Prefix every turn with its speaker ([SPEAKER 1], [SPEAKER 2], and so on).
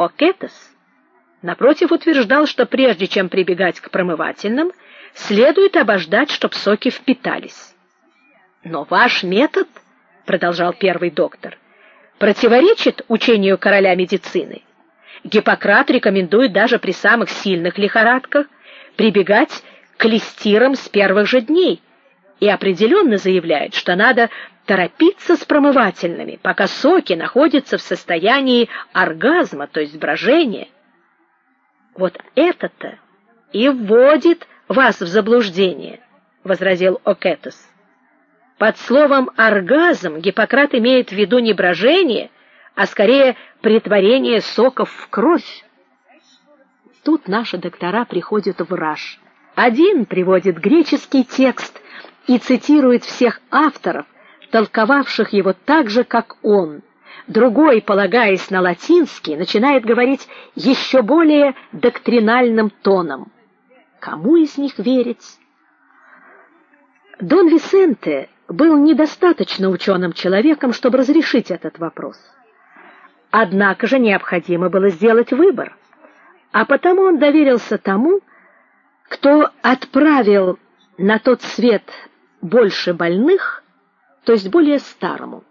[SPEAKER 1] Окетес, напротив, утверждал, что прежде чем прибегать к промывательным, следует обождать, чтобы соки впитались. Но ваш метод, продолжал первый доктор, противоречит учению короля медицины. Гиппократ рекомендует даже при самых сильных лихорадках прибегать к листирам с первых же дней и определенно заявляет, что надо торопиться с промывательными, пока соки находятся в состоянии оргазма, то есть брожения. Вот это-то и вводит вас в заблуждение, возразил Окетос. Под словом оргазм Гиппократ имеет в виду не брожение, а скорее претворение соков в кровь. Тут наши доктора приходят в раж. Один приводит греческий текст и цитирует всех авторов, толковавших его так же, как он. Другой, полагаясь на латинский, начинает говорить еще более доктринальным тоном. Кому из них верить? Дон Висенте был недостаточно ученым человеком, чтобы разрешить этот вопрос. Однако же необходимо было сделать выбор, а потому он доверился тому, кто отправил на тот свет больше больных, то есть более старому.